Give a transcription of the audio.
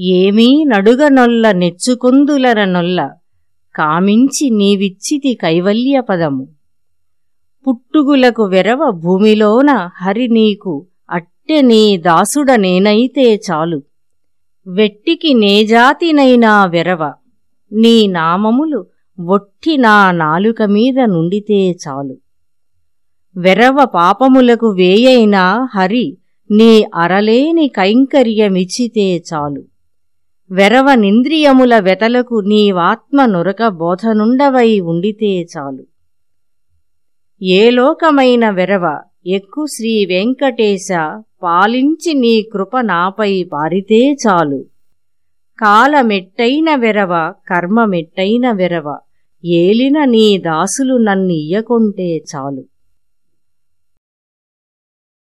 ఏమీ నడుగనొల్ల నెచ్చుకొందులరనొల్ల కామించి నీవిచ్చితి కైవల్యపదము పుట్టుగులకు వెరవ భూమిలోన హరి నీకు అట్టె నీ దాసుడ నేనైతే చాలు. వెట్టికి నేజాతినైనా వెరవ నీ నామములు ఒట్టి నా నాలుక మీద నుండితే చాలు. వెరవ పాపములకు వేయైనా హరి నీ అరలేని కైంకర్యమిచ్చితే చాలు. వెరవ నింద్రియముల వెతలకు నీవాత్మ నొరక బోధనుండవై ఉండితే చాలు. ఏ లోకమైన వెరవ ఎక్కు శ్రీ వెంకటేశ పాలించి నీ కృప నాపై పారితే చాలు. కాలమెట్టైన వెరవ కర్మమెట్టైన వెరవ ఏలిన నీ దాసులు నన్నియ్యకొంటే చాలు.